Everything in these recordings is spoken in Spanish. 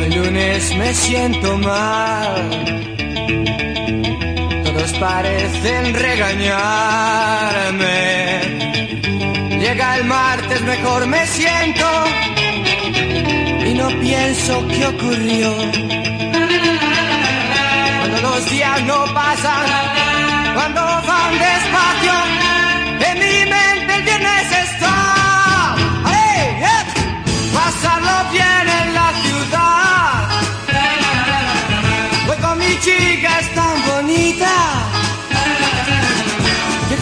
Hoy lunes me siento mal. Todos parecen regañarme. Llega el martes, mejor me siento. Y no pienso qué ocurrió. Cuando los días no pasan, cuando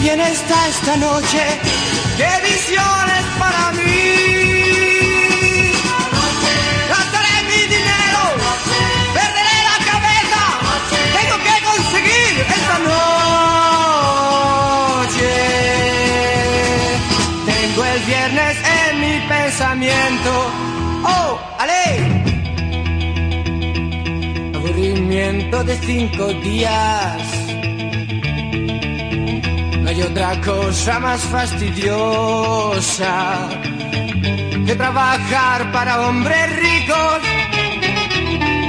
bien está esta noche, qué visiones para mí. Gastaré mi dinero, perderé la cabeza. Tengo que conseguir esta noche. Tengo el viernes en mi pensamiento. ¡Oh, ale! Aburrimiento de cinco días. Hay otra cosa más fastidiosa que trabajar para hombres ricos.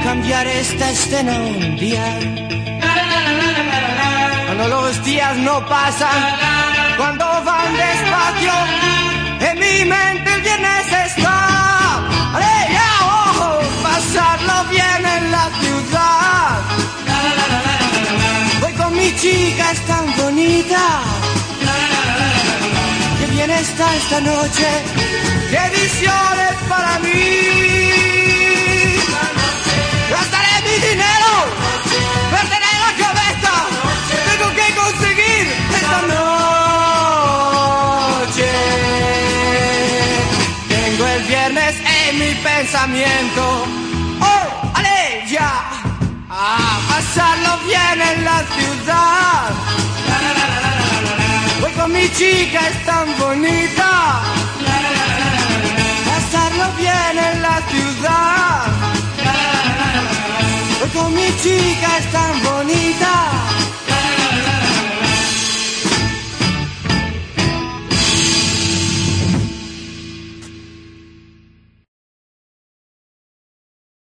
Cambiar esta escena un día. Cuando los días no pasan, cuando van Esta noche, qué visiones para mí. Gastaré mi dinero, perderé la cabeza. Tengo que conseguir esta noche. Tengo el viernes en mi pensamiento. ¡Oh, ale, ya! A pasarlo mi chica, es tan bonita. Pasarlo bien en la ciudad. Con mi chica, es tan bonita.